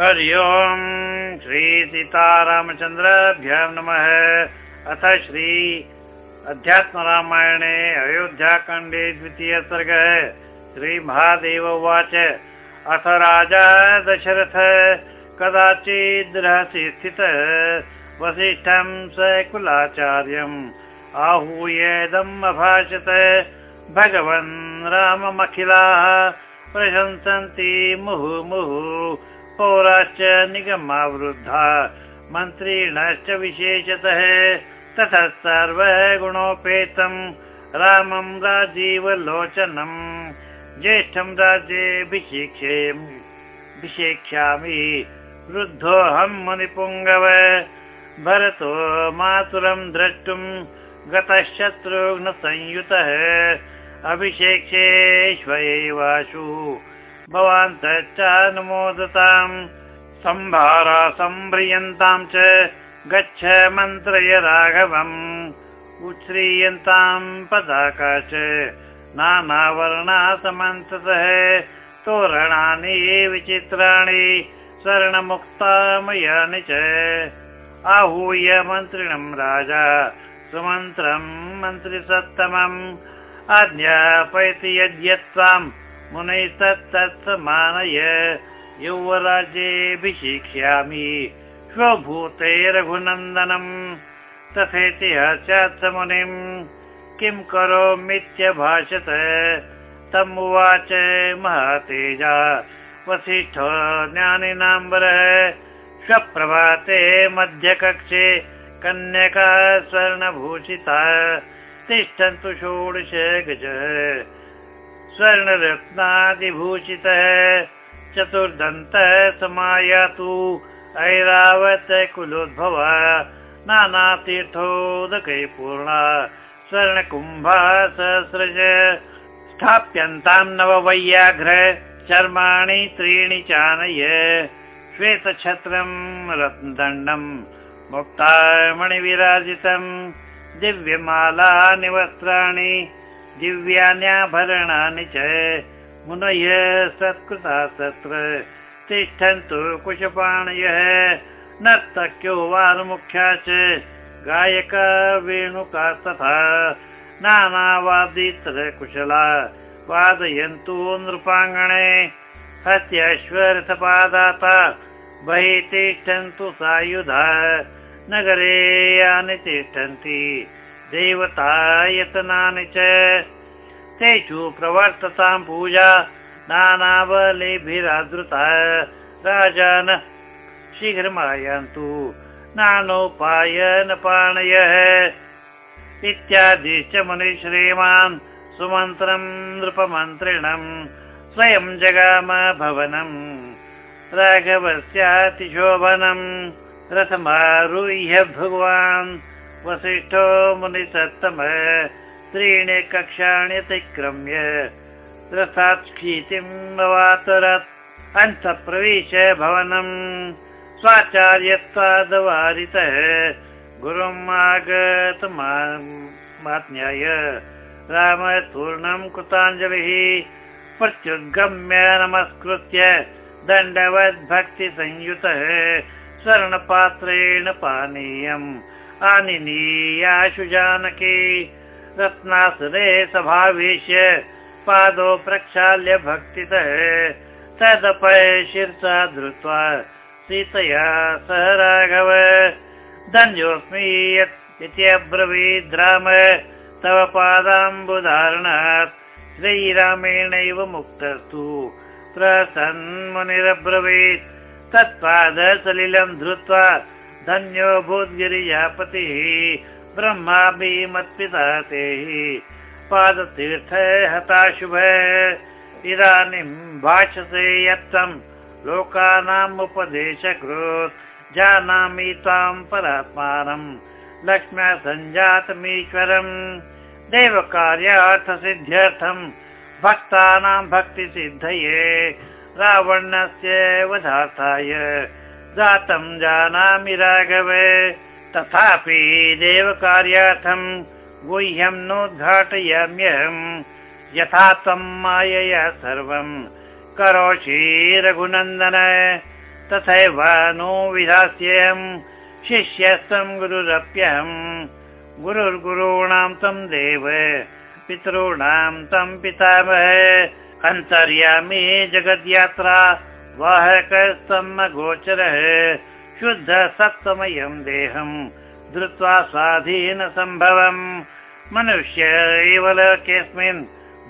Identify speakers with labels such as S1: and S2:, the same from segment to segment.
S1: हरि ओम् श्री सीतारामचन्द्राभ्यां नमः। अथ श्री अध्यात्मरामायणे अयोध्याखण्डे द्वितीय सर्गः। श्रीमहादेव उवाच। अथ राजा दशरथ कदाचिद् स्थितः वसिष्ठं स कुलाचार्यम्। आहूयेदम् अभाषत भगवन् राममखिलाः प्रशंसन्ति मुहुर्मुहुः पौराश्च निगमावृद्धा। मन्त्रिणश्च विशेषतः ततः सर्वः गुणोपेतम् रामम् राजीवलोचनम् ज्येष्ठम् राज्येऽभिषेक्षे विषेक्ष्यामि वृद्धोऽहम् मुनिपुङ्गव। भरतो मातुरम् द्रष्टुम् गतशत्रुघ्नसंयुतः। अभिषेक्षेष्वैवाशु भवान् तच्चानुमोदताम् सम्भारा सम्भ्रियन्ताम् च गच्छ मन्त्रय राघवम् उच्छ्रीयन्ताम् नानावर्णा समन्ततः तोरणानि विचित्राणि स्वर्णमुक्तामयानि च। आहूय मन्त्रिणम् राजा सुमन्त्रम् मन्त्रिसत्तमम्। आज्ञापयति यद्यत्त्वाम् मुनैस्तत्तत्समानय यौवराज्येऽभिषेक्ष्यामि स्वभूते रघुनन्दनम् तथेति स्यात् मुनिम् किं करोमीत्यभाषत? तमुवाच महातेजा वसिष्ठो ज्ञानिनाम्बरः स्वप्रभाते मध्यकक्षे कन्यका स्वर्णभूषिता। तिष्ठन्तु षोडश गज स्वर्णरत्नादिभूषितः चतुर्दन्तः समायातु ऐरावत कुलोद्भव नानातीर्थोदकै पूर्णा स्वर्णकुम्भा सहस्रज स्थाप्यन्तां नववैयाघ्र चर्माणि त्रीणि चानय श्वेतछत्रम् रत्नदण्डम् मुक्ता मणिविराजितम् दिव्यमालानि वस्त्राणि दिव्यान्याभरणानि च मुनय सत्कृता तत्र तिष्ठन्तु कुशपाणयः नर्तक्यो वारमुख्या च गायका वेणुका तथा नानावादित्र कुशला वादयन्तु नृपाङ्गणे। हस्त्यश्वरथपादाता बहिः तिष्ठन्तु सायुधा नगरे यानि तिष्ठन्ति देवतायतनानि च तेषु प्रवर्ततां पूजा नानाबलिभिरादृता राजान शीघ्रमायान्तु नानोपायनपाणयः इत्यादि च मुनिश्रीमान् सुमन्त्रम् नृपमन्त्रिणम् स्वयं जगाम भवनम् राघवस्यातिशोभनम् रथमारुह्य भगवान् वसिष्ठो मुनिसत्तम त्रीणि कक्षाणि अतिक्रम्य रथात् क्षितिम् अवातरत्। अन्तप्रविश भवनम्। स्वाचार्यत्वादवारितः। गुरुम् आगतमाज्ञाय रामपूर्णम् कृताञ्जलिः। प्रत्युद्गम्य नमस्कृत्य दण्डवद्भक्तिसंयुतः। स्वर्णपात्रेण पानीयम् आनिनीयाशु जानकी रत्नासुरे सभावेश्य पादो प्रक्षाल्य भक्तितः तदपय शिरसा धृत्वा सीतया सह राघव। धन्योऽस्मि इति अब्रवीद् राम तव पादाम्बुधारणात् श्रीरामेणैव मुक्तस्तु। प्रसन्मुनिरब्रवीत् तत्पादसलिलम् धृत्वा धन्यो भूद्गिरिजापतिः ब्रह्माभि मत्पिता ते पादतीर्थ हताशुभ इदानीं भाषसे यत्तं लोकानाम् उपदेशकृत् जानामि त्वां परात्मानम् लक्ष्म्या सञ्जातमीश्वरम् देवकार्यार्थसिद्ध्यर्थम् भक्तानां भक्तिसिद्धये रावणस्य वधार्थाय जातं जानामि राघवे। तथापि देवकार्यार्थं गुह्यं नोद्घाटयाम्यहम् यथा त्वं मायया सर्वं करोषि रघुनन्दन। तथैव नो विधास्यम् शिष्यस्तम् गुरुरप्यहम् गुरुर्गुरूणां तं देव पितॄणां तं पितामह। अन्तर्यामि जगद्यात्रा वाहकस्तम् अगोचरः शुद्ध सप्तमयम् देहम् धृत्वा स्वाधीन सम्भवम् मनुष्य एव लोकेऽस्मिन्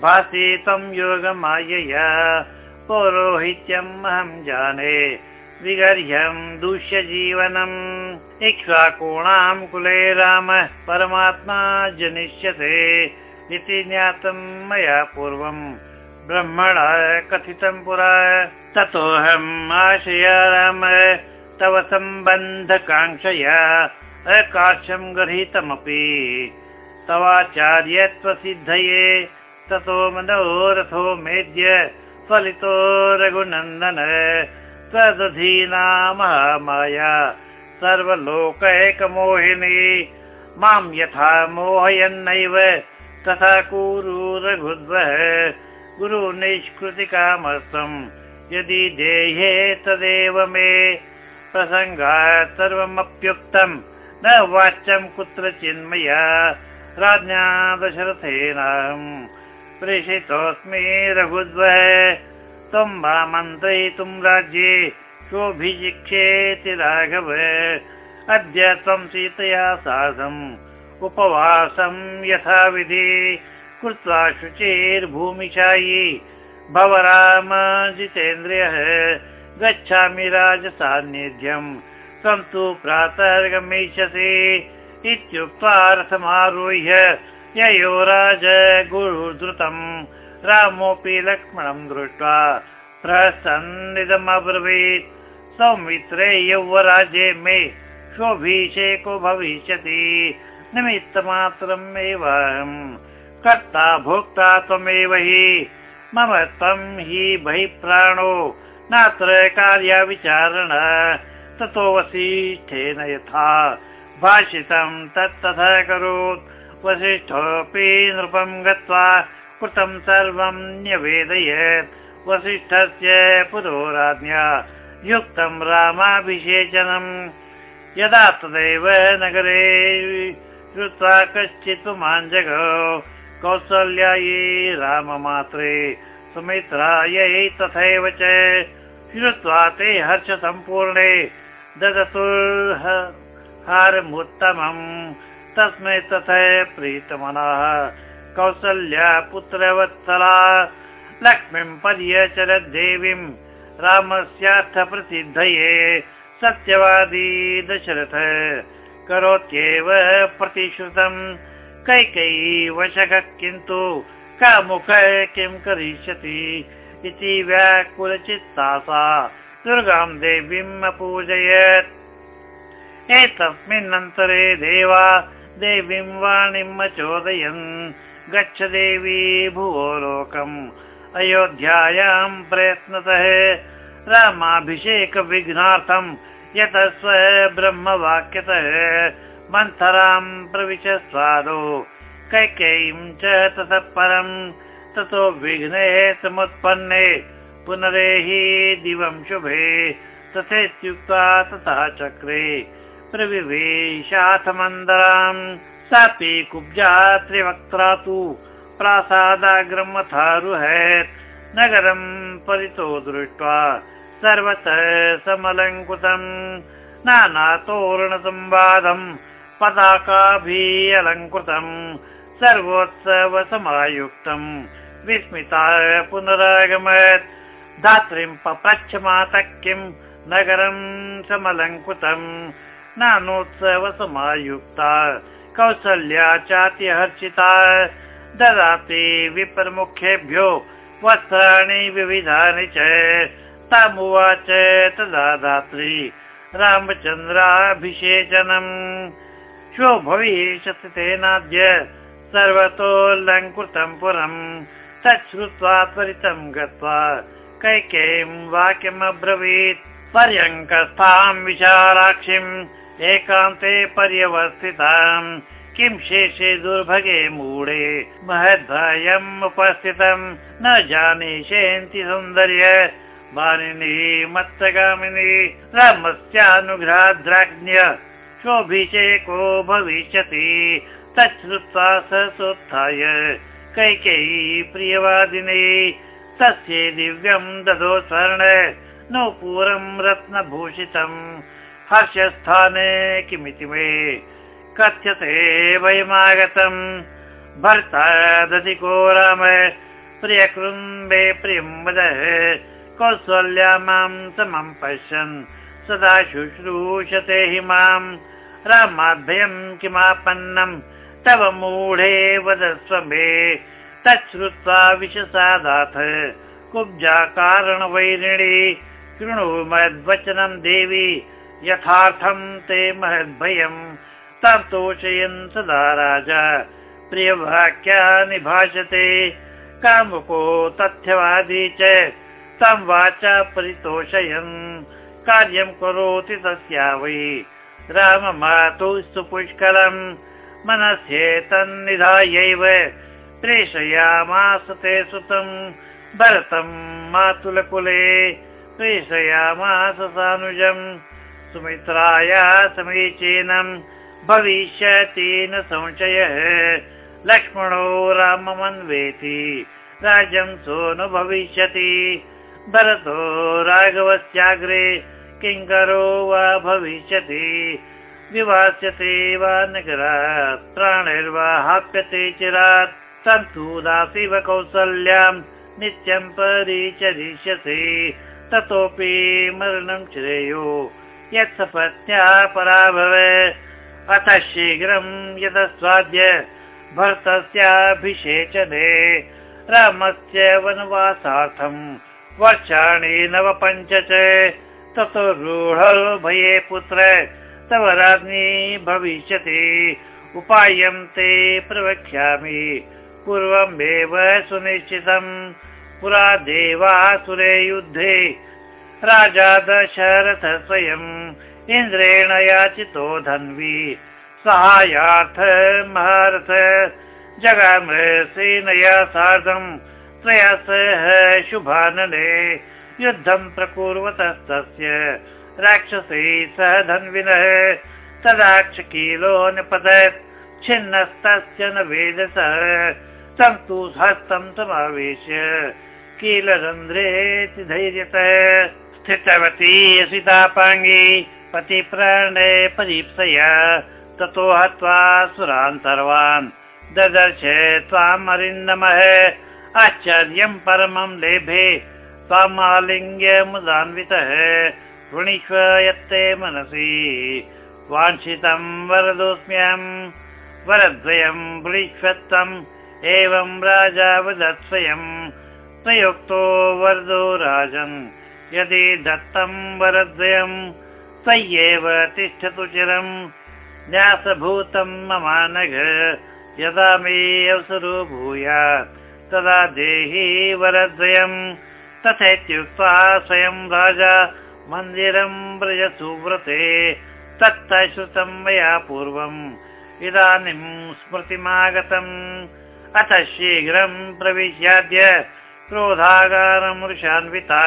S1: भासि तं योगमायया। पौरोहित्यम् अहं जाने विगर्ह्यम् दूष्य जीवनम् इक्ष्वाकूणाम् कुले रामः परमात्मा जनिष्यते इति ज्ञातम् मया पूर्वम् ब्रह्मणा कथितम् पुरा ततोऽहम् आशया राम तव सम्बन्धकाङ्क्षया अकाशम् गृहीतमपि। तवाचार्यत्वसिद्धये ततो मनोरथो मेद्य फलितो रघुनन्दन। त्वदधीना महामाया सर्वलोकैकमोहिनी मां यथा मोहयन्नैव तथा कुरु रघुद्वः गुरुनिष्कृतिकामर्थम् यदि देहे तदेव मे प्रसङ्गात् सर्वमप्युक्तम् न वाच्यम् कुत्रचिन्मया राज्ञा दशरथेनाहम् प्रेषितोऽस्मि रघुद्वः त्वं मन्त्रयितुं राज्ये शोभिजिक्षेति राघव। अद्य त्वं सीतया साधम्। उपवासं यथाविधि कृत्वा शुचिर्भूमिशायी। भव राम जितेन्द्रियः गच्छामि राजसान्निध्यम् त्वं तु प्रातः गमिष्यसि इत्युक्त्वा रथमारुह्य ययो राज गुरुद्रुतम् रामोऽपि लक्ष्मणं दृष्ट्वा प्रसन्निदमब्रवीत् सौमित्रे यौवराज्ये मे शोभिषेको भविष्यति। निमित्तमात्रम् एव कर्ता भोक्ता त्वमेव हि। मम त्वं हि बहिप्राणो नात्र कार्याविचारण। ततो वसिष्ठेन यथा। भाषितं तत्तथा करोत्। वसिष्ठोऽपि नृपं गत्वा कृतं सर्वं न्यवेदयत्। वसिष्ठस्य पुरोराज्ञा युक्तं रामाभिषेचनम् यदा तदेव नगरे श्रुत्वा कश्चित् माञ्जगौ कौसल्यायै राममात्रे सुमित्रायै तथैव च श्रुत्वा ते हर्ष सम्पूर्णे ददतु हारमुत्तमम्। तस्मै तथा प्रीतमनः। कौसल्या पुत्रवत्सला लक्ष्मीं पर्यचरद्देवीं रामस्यार्थप्रसिद्धये सत्यवादी दशरथ। करोत्येव प्रतिश्रुतम् कैकैयी वशकः किन्तु कामुख किं करिष्यति इति व्याकुलचित्ता सा दुर्गां देवीम् अपूजयत्। एतस्मिन्नन्तरे देवा देवीं वाणीम् अचोदयन्। गच्छ देवी भुवो लोकम्। अयोध्यायां प्रयत्नतः रामाभिषेकविघ्नार्थम् यतः स्व ब्रह्मवाक्यतः मन्थरां प्रविश स्वादो कैकेयीं च ततः परम् ततो विघ्ने समुत्पन्ने पुनरेहि दिवं शुभे तथेत्युक्त्वा तथा चक्रे प्रविवेशाथ मन्दराम् सापि कुब्जा त्रिवक्त्रा तु प्रासादाग्रमथारुहेत् नगरं परितो दृष्ट्वा सर्वतः समलङ्कृतम् नानातोरणसंवादम् पताकाभिः अलङ्कृतम् सर्वोत्सवसमायुक्तम्। विस्मिता पुनरागमत् धात्रीं पप्रच्छ मातः किं नगरं समलङ्कृतम्। नानोत्सवसमायुक्ता कौसल्या चातिहर्षिता। ददाति विप्रमुखेभ्यो वस्त्राणि विविधानि च। तामुवाच तदा दात्री रामचन्द्राभिषेचनम् श्वो भविष्यति तेनाद्य सर्वतोऽलङ्कृतं पुरम् तच्छ्रुत्वा त्वरितं गत्वा कैकेयीं वाक्यमब्रवीत्। पर्यङ्कस्थां विशालाक्षिम् एकान्ते पर्यवस्थिताम् किं शेषे दुर्भगे मूढे महद्भयम् उपस्थितम् न जानीषेन्ति सौन्दर्य। वाणिनी मत्सगामिनी रामस्यानुघ्राद्राज्ञ शोभिषेको भविष्यति। तच्छ्रुत्वा सोत्थाय कैकेयी प्रियवादिनी। तस्यै दिव्यम् ददो स्वर्ण नूपुरम् रत्नभूषितम् हर्षस्थाने किमिति मे? कथ्यते वयमागतम् भर्ता दधिको राम प्रियकृम्बे प्रियं वद। कौसल्या माँ समं पश्यन्। सदा शुश्रूषते हि मां। रामाभ्यं किमापन्नं तव मूढे वदस्व मे। तच्छ्रुत्वा विशसादाथ कुब्जा कारणवैरिणी शृणु मद्वचनं देवी यथार्थं ते महद्भयम् तं तोषयन् सदा राजा प्रियवाक्यानि भाषते कामुको तथ्यवादी च तं वाचा परितोषयन् कार्यं करोति तस्या वै। राममातु सुपुष्करम् मनस्येतन्निधायैव प्रेषयामास ते सुतं भरतं मातुलकुले प्रेषयामास सानुजम्। सुमित्राया समीचीनं भविष्यति न संशयः। लक्ष्मणो राममन्वेति राजं सो न भविष्यति। भरतो राघवस्याग्रे किङ्करो वा भविष्यति? विवास्यते वा नगरात् प्राणैर्वा हाप्यते चिरात् तन्तु कौसल्यां नित्यं परिचरिष्यते ततोऽपि मरणं श्रेयो परा अतः शीघ्रं यदस्वाद्य भरतस्याभिषेचने। रामस्य वनवासार्थम् वर्षाणि नव पञ्च ततो रूढभये पुत्र तव राज्ञी भविष्यति। उपायं ते प्रवक्ष्यामि। पूर्वमेव सुनिश्चितम्। पुरा देवासुरे युद्धे। राजा दशरथ स्वयम् इन्द्रेण याचितो धन्वी। सहायार्थ महारथ। जगामसेनया सार्धम्। त्वया सह शुभानने युद्धं प्रकुर्वतस्तस्य राक्षसै सह धन्विनः तदाक्षकीलो निपतत् छिन्नस्तस्य न वेदसः। तं तु हस्तं समावेश्य कीलरन्ध्रेति धैर्यतः। स्थितवती सितापाङ्गी पतिप्राणे परीप्सया ततो हत्वा सुरान् सर्वान् ददर्श त्वामरिन्दमः आश्चर्यं परमं लेभे त्वामालिङ्ग्य मुदान्वितः वृणीष्व यत्ते मनसि। वाञ्छितं वरदोऽस्म्यहम् वरद्वयं वृणीष्वत्वम् एवं राजा वदत् स्वयं प्रयुक्तो वरदो राजन् यदि दत्तं वरद्वयं तय्येव तिष्ठतु चिरम्। न्यासभूतं ममानघ यदा मे अवसरो भूयात् तदा देहि वरद्वयम् तथेत्युक्त्वा स्वयं राजा मन्दिरं व्रज सुव्रते तत्त श्रुतं मया पूर्वम् इदानीं स्मृतिमागतम्। अथ शीघ्रं प्रविश्याद्य क्रोधागारमृषान्विता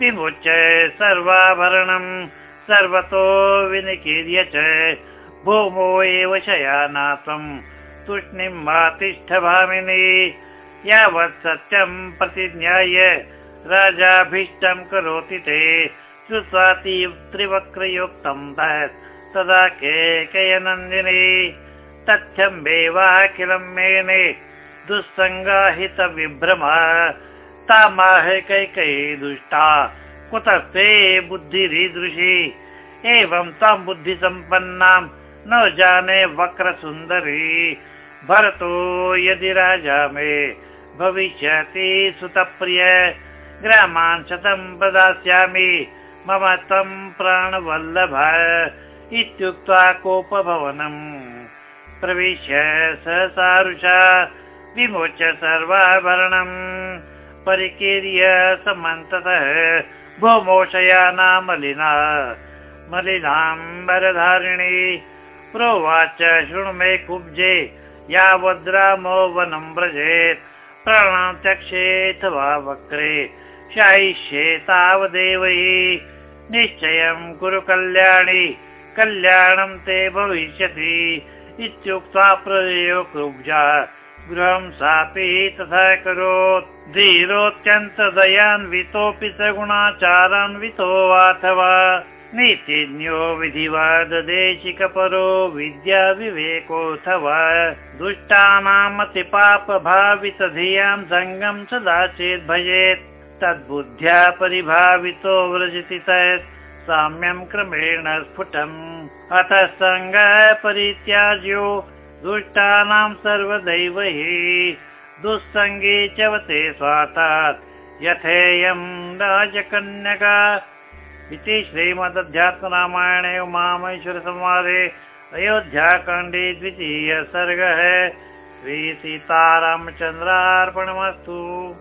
S1: विमुच्य सर्वाभरणम् सर्वतो विनिकीर्य च भूमो एव शयानाथम् तूष्णीं वा तिष्ठ भामिनी यावत् सत्यं प्रतिज्ञाय राजाभीष्टं करोति ते। श्रुत्वाति त्रिवक्रयुक्तं तदा केकयनन्दिनी तथ्यम्बेवाखिलं मेने। दुःसङ्गाहितविभ्रमा तामाह कैकयी दुष्टा। कुतस्ते बुद्धिरीदृशी? एवं तां बुद्धिसम्पन्नां न जाने वक्रसुन्दरी। भरतो यदि राजा मे। भविष्यति सुतप्रिय ग्रामान् शतं प्रदास्यामि। मम त्वं प्राणवल्लभ इत्युक्त्वा कोपभवनम्। प्रविश्य सहसारुषा विमोच्य सर्वाभरणम्। परिकीर्य समन्ततः भूमोषयाना मलिना मलिनाम्बरधारिणी प्रोवाच शृणु मे कुब्जे यावद्रामो वनं व्रजेत्। प्राणां त्यक्षेत् वा वक्रे शायिष्ये तावदेव हि निश्चयं कुरु कल्याणि कल्याणं ते भविष्यति। इत्युक्त्वा गृहं सापि तथा करोत्। धीरोऽत्यन्तदयान्वितोऽपि स गुणाचारान्वितो वाथवा नीतिज्ञो विधिवाददेशिकपरो विद्या विवेकोऽथवा दुष्टानामतिपापभावितधियां सङ्गं सदा चेत् भजेत् तद्बुद्ध्या परिभावितो व्रजति तत् साम्यं क्रमेण स्फुटम्। अथ सङ्गः परित्याज्यो दुष्टानां सर्वदैव। हि दुःसङ्गे चवते स्वातात् यथेयं राजकन्यका। इति श्रीमदध्यात्मरामायणे उमामेश्वरसंवादे अयोध्याकाण्डे द्वितीय सर्गः श्रीसीतारामचन्द्रार्पणमस्तु